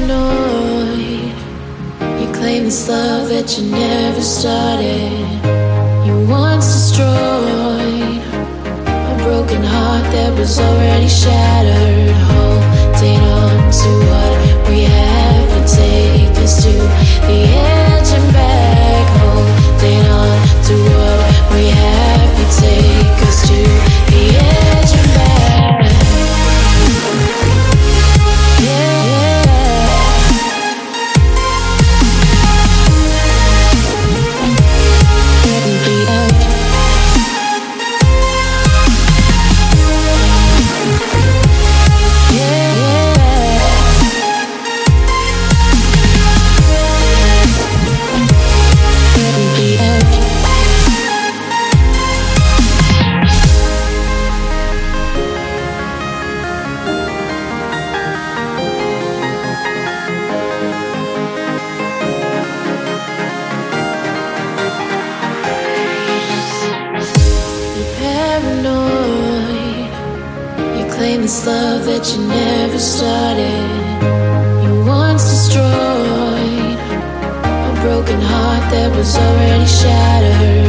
paranoid. You claim this love that you never started. You once destroyed a broken heart that was already shattered. Holding on to what we claim this love that you never started. You once destroyed a broken heart that was already shattered.